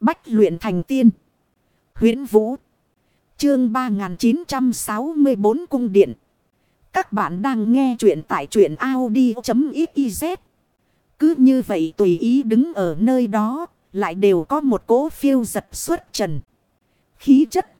Bách luyện thành tiên. huyễn Vũ. Chương 3964 Cung Điện. Các bạn đang nghe truyện tại truyện Audi.xyz. Cứ như vậy tùy ý đứng ở nơi đó. Lại đều có một cố phiêu giật xuất trần. Khí chất.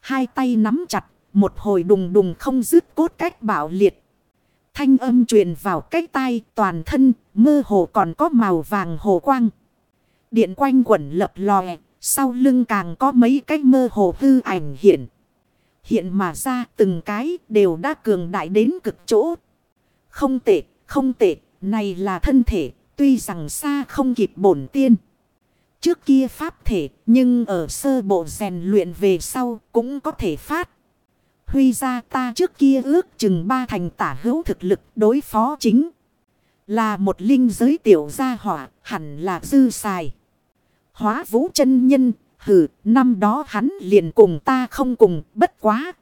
Hai tay nắm chặt. Một hồi đùng đùng không dứt cốt cách bảo liệt. Thanh âm truyền vào cái tai toàn thân. Mơ hồ còn có màu vàng hồ quang. Điện quanh quẩn lập lòe. Sau lưng càng có mấy cái mơ hồ hư ảnh hiện. Hiện mà ra từng cái đều đã cường đại đến cực chỗ. Không tệ, không tệ, này là thân thể, tuy rằng xa không kịp bổn tiên. Trước kia pháp thể, nhưng ở sơ bộ rèn luyện về sau cũng có thể phát. Huy ra ta trước kia ước chừng ba thành tả hữu thực lực đối phó chính. Là một linh giới tiểu gia hỏa, hẳn là dư xài. Hóa vũ chân nhân, hừ, năm đó hắn liền cùng ta không cùng, bất quá.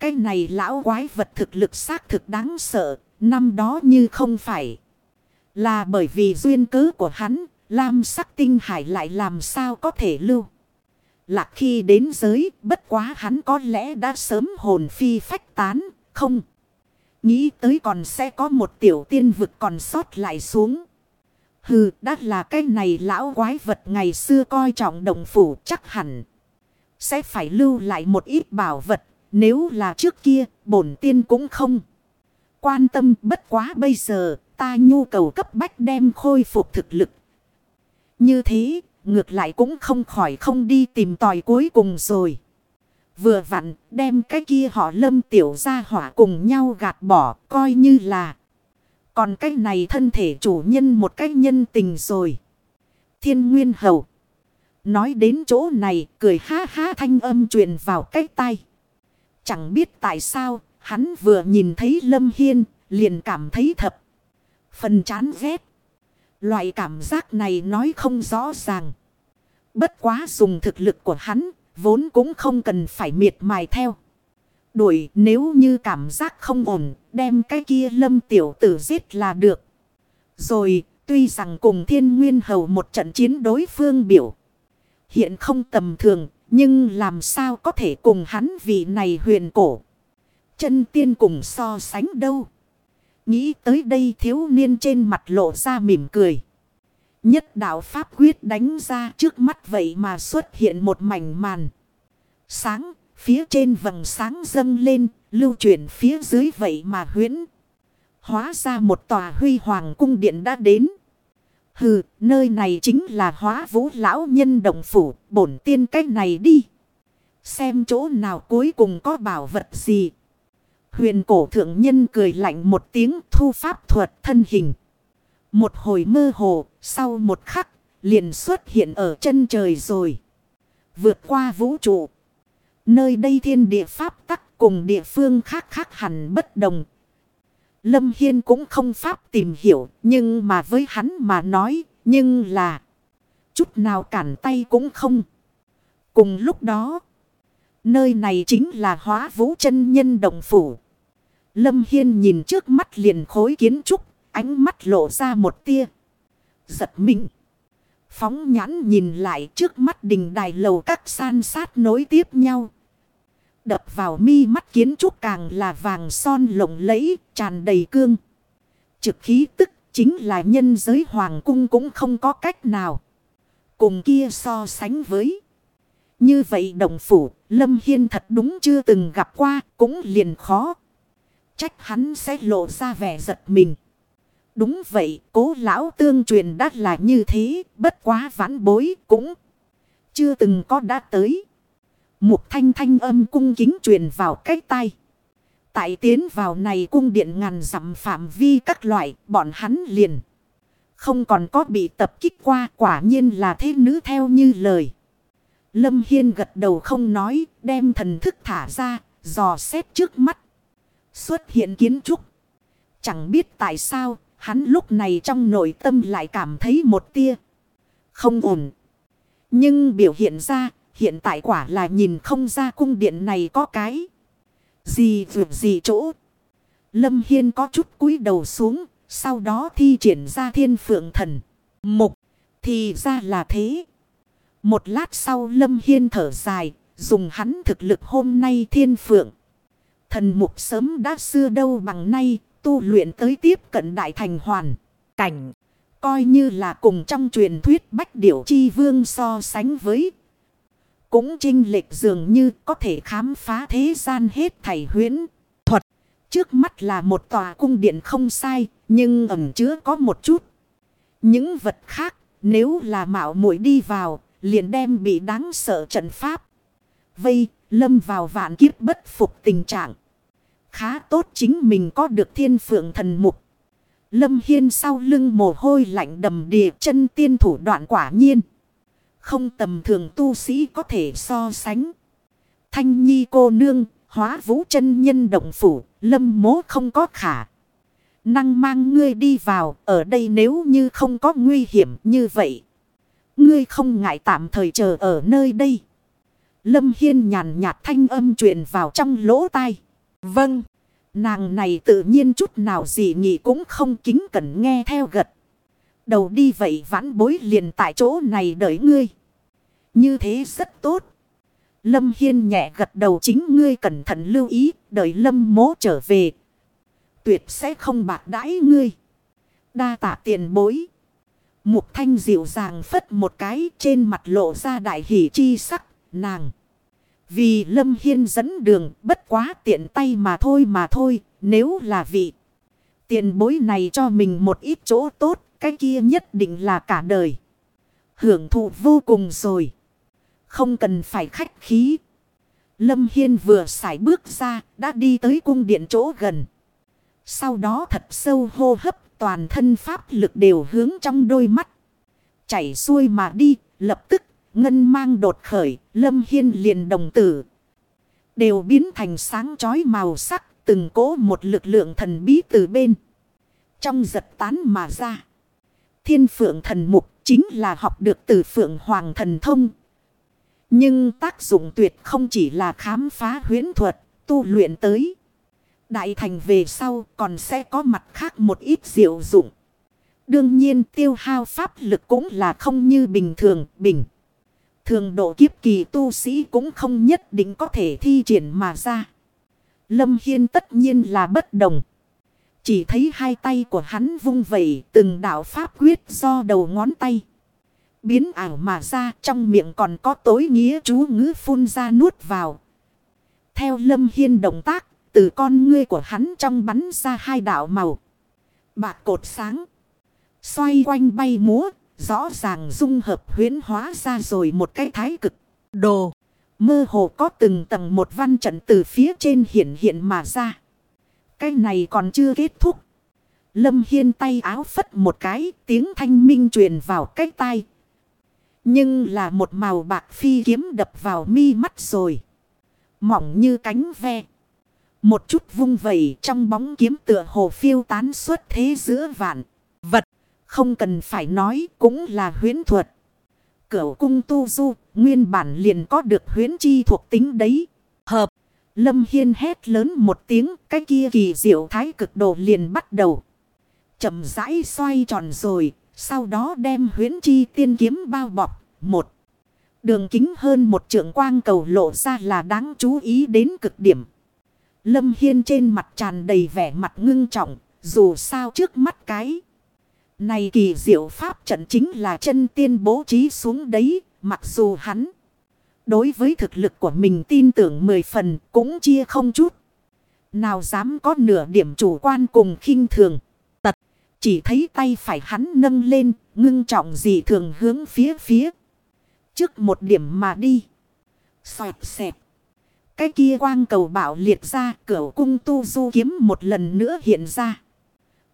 Cái này lão quái vật thực lực xác thực đáng sợ, năm đó như không phải. Là bởi vì duyên cớ của hắn, Lam sắc tinh hải lại làm sao có thể lưu. Lạc khi đến giới, bất quá hắn có lẽ đã sớm hồn phi phách tán, không. Nghĩ tới còn sẽ có một tiểu tiên vực còn sót lại xuống. Hừ, đã là cái này lão quái vật ngày xưa coi trọng đồng phủ chắc hẳn. Sẽ phải lưu lại một ít bảo vật, nếu là trước kia, bổn tiên cũng không. Quan tâm bất quá bây giờ, ta nhu cầu cấp bách đem khôi phục thực lực. Như thế, ngược lại cũng không khỏi không đi tìm tòi cuối cùng rồi. Vừa vặn, đem cái kia họ lâm tiểu ra hỏa cùng nhau gạt bỏ, coi như là... Còn cái này thân thể chủ nhân một cái nhân tình rồi. Thiên Nguyên Hầu. Nói đến chỗ này cười ha ha thanh âm truyền vào cái tay. Chẳng biết tại sao hắn vừa nhìn thấy Lâm Hiên liền cảm thấy thập. Phần chán ghét. Loại cảm giác này nói không rõ ràng. Bất quá dùng thực lực của hắn vốn cũng không cần phải miệt mài theo đuổi nếu như cảm giác không ổn, đem cái kia lâm tiểu tử giết là được. Rồi, tuy rằng cùng thiên nguyên hầu một trận chiến đối phương biểu. Hiện không tầm thường, nhưng làm sao có thể cùng hắn vị này huyền cổ. Chân tiên cùng so sánh đâu. Nghĩ tới đây thiếu niên trên mặt lộ ra mỉm cười. Nhất đạo Pháp quyết đánh ra trước mắt vậy mà xuất hiện một mảnh màn. Sáng Phía trên vầng sáng dâng lên, lưu chuyển phía dưới vậy mà huyễn. Hóa ra một tòa huy hoàng cung điện đã đến. Hừ, nơi này chính là hóa vũ lão nhân đồng phủ, bổn tiên cách này đi. Xem chỗ nào cuối cùng có bảo vật gì. Huyền cổ thượng nhân cười lạnh một tiếng thu pháp thuật thân hình. Một hồi mơ hồ, sau một khắc, liền xuất hiện ở chân trời rồi. Vượt qua vũ trụ. Nơi đây thiên địa pháp tắc cùng địa phương khác khác hẳn bất đồng. Lâm Hiên cũng không pháp tìm hiểu, nhưng mà với hắn mà nói, nhưng là chút nào cản tay cũng không. Cùng lúc đó, nơi này chính là hóa vũ chân nhân đồng phủ. Lâm Hiên nhìn trước mắt liền khối kiến trúc, ánh mắt lộ ra một tia. Giật mình. Phóng nhãn nhìn lại trước mắt đình đài lầu các san sát nối tiếp nhau đập vào mi mắt kiến trúc càng là vàng son lộng lẫy, tràn đầy cương. Trực khí tức chính là nhân giới hoàng cung cũng không có cách nào. Cùng kia so sánh với. Như vậy đồng phủ, Lâm Hiên thật đúng chưa từng gặp qua, cũng liền khó. Trách hắn sẽ lộ ra vẻ giật mình. Đúng vậy, cố lão tương truyền đắt là như thế, bất quá vãn bối cũng chưa từng có đã tới. Một thanh thanh âm cung kính truyền vào cái tay. Tại tiến vào này cung điện ngàn dặm phạm vi các loại, bọn hắn liền. Không còn có bị tập kích qua, quả nhiên là thế nữ theo như lời. Lâm Hiên gật đầu không nói, đem thần thức thả ra, dò xét trước mắt. Xuất hiện kiến trúc. Chẳng biết tại sao, hắn lúc này trong nội tâm lại cảm thấy một tia. Không ổn. Nhưng biểu hiện ra Hiện tại quả là nhìn không ra cung điện này có cái. Gì vượt gì chỗ. Lâm Hiên có chút cúi đầu xuống. Sau đó thi triển ra thiên phượng thần. Mục. Thì ra là thế. Một lát sau Lâm Hiên thở dài, dùng hắn thực lực hôm nay thiên phượng. Thần mục sớm đã xưa đâu bằng nay, tu luyện tới tiếp cận đại thành hoàn. Cảnh, coi như là cùng trong truyền thuyết bách điểu chi vương so sánh với. Cũng trinh lệch dường như có thể khám phá thế gian hết thảy huyến. Thuật, trước mắt là một tòa cung điện không sai, nhưng ẩm chứa có một chút. Những vật khác, nếu là mạo muội đi vào, liền đem bị đáng sợ trận pháp. Vây, lâm vào vạn kiếp bất phục tình trạng. Khá tốt chính mình có được thiên phượng thần mục. Lâm Hiên sau lưng mồ hôi lạnh đầm đìa chân tiên thủ đoạn quả nhiên. Không tầm thường tu sĩ có thể so sánh. Thanh nhi cô nương, hóa vũ chân nhân động phủ, lâm mố không có khả. Năng mang ngươi đi vào, ở đây nếu như không có nguy hiểm như vậy. Ngươi không ngại tạm thời chờ ở nơi đây. Lâm Hiên nhàn nhạt thanh âm truyền vào trong lỗ tai. Vâng. Nàng này tự nhiên chút nào gì nghĩ cũng không kính cẩn nghe theo gật. Đầu đi vậy vãn bối liền tại chỗ này đợi ngươi. Như thế rất tốt. Lâm Hiên nhẹ gật đầu chính ngươi cẩn thận lưu ý, đợi Lâm mố trở về. Tuyệt sẽ không bạc đãi ngươi. Đa tạ tiền bối. Mục thanh dịu dàng phất một cái trên mặt lộ ra đại hỷ chi sắc, nàng. Vì Lâm Hiên dẫn đường bất quá tiện tay mà thôi mà thôi, nếu là vị. Tiền bối này cho mình một ít chỗ tốt, cái kia nhất định là cả đời. Hưởng thụ vô cùng rồi. Không cần phải khách khí. Lâm Hiên vừa xài bước ra, đã đi tới cung điện chỗ gần. Sau đó thật sâu hô hấp, toàn thân pháp lực đều hướng trong đôi mắt. Chảy xuôi mà đi, lập tức Ngân mang đột khởi, lâm hiên liền đồng tử. Đều biến thành sáng chói màu sắc, từng cố một lực lượng thần bí từ bên. Trong giật tán mà ra. Thiên phượng thần mục chính là học được từ phượng hoàng thần thông. Nhưng tác dụng tuyệt không chỉ là khám phá huyến thuật, tu luyện tới. Đại thành về sau còn sẽ có mặt khác một ít diệu dụng. Đương nhiên tiêu hao pháp lực cũng là không như bình thường, bình. Thường độ kiếp kỳ tu sĩ cũng không nhất định có thể thi triển mà ra. Lâm Hiên tất nhiên là bất đồng. Chỉ thấy hai tay của hắn vung vẩy từng đạo pháp quyết do đầu ngón tay. Biến ảo mà ra trong miệng còn có tối nghĩa chú ngữ phun ra nuốt vào. Theo Lâm Hiên động tác, từ con ngươi của hắn trong bắn ra hai đạo màu. Bạc cột sáng. Xoay quanh bay múa, Rõ ràng dung hợp huyến hóa ra rồi một cái thái cực. Đồ. Mơ hồ có từng tầng một văn trận từ phía trên hiện hiện mà ra. Cái này còn chưa kết thúc. Lâm Hiên tay áo phất một cái tiếng thanh minh truyền vào cái tai. Nhưng là một màu bạc phi kiếm đập vào mi mắt rồi. Mỏng như cánh ve. Một chút vung vẩy trong bóng kiếm tựa hồ phiêu tán suốt thế giữa vạn. Vật. Không cần phải nói cũng là huyến thuật. Cửu cung tu du, nguyên bản liền có được huyến chi thuộc tính đấy. Hợp, Lâm Hiên hét lớn một tiếng, cái kia kỳ diệu thái cực đồ liền bắt đầu. chậm rãi xoay tròn rồi, sau đó đem huyến chi tiên kiếm bao bọc. Một, đường kính hơn một trượng quang cầu lộ ra là đáng chú ý đến cực điểm. Lâm Hiên trên mặt tràn đầy vẻ mặt ngưng trọng, dù sao trước mắt cái. Này kỳ diệu pháp trận chính là chân tiên bố trí xuống đấy, mặc dù hắn đối với thực lực của mình tin tưởng mười phần cũng chia không chút. Nào dám có nửa điểm chủ quan cùng khinh thường. Tật, chỉ thấy tay phải hắn nâng lên, ngưng trọng dị thường hướng phía phía. Trước một điểm mà đi. Xoẹt xẹt. Cái kia quang cầu bảo liệt ra, cửa cung tu du kiếm một lần nữa hiện ra.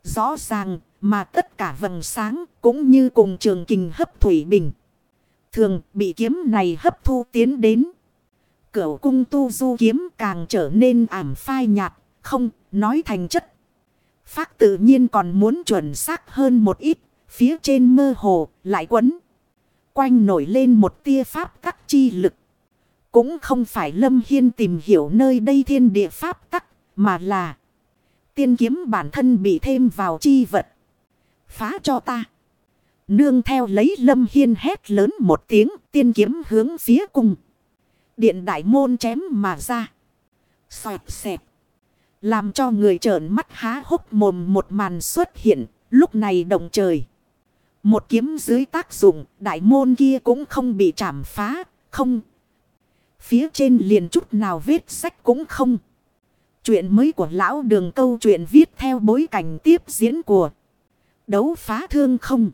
Rõ ràng, mà tất cả vầng sáng cũng như cùng trường kình hấp thủy bình. Thường bị kiếm này hấp thu tiến đến. Cửu cung tu du kiếm càng trở nên ảm phai nhạt, không nói thành chất. Phát tự nhiên còn muốn chuẩn xác hơn một ít, phía trên mơ hồ lại quấn. Quanh nổi lên một tia pháp tắc chi lực. Cũng không phải Lâm Hiên tìm hiểu nơi đây thiên địa pháp tắc, mà là tiên kiếm bản thân bị thêm vào chi vật. Phá cho ta. Nương theo lấy lâm hiên hét lớn một tiếng tiên kiếm hướng phía cùng Điện đại môn chém mà ra. Xoẹt xẹp. Làm cho người trợn mắt há hốc mồm một màn xuất hiện. Lúc này động trời. Một kiếm dưới tác dụng, đại môn kia cũng không bị chảm phá. Không. Phía trên liền chút nào vết sách cũng không. Chuyện mới của lão đường câu chuyện viết theo bối cảnh tiếp diễn của đấu phá thương không.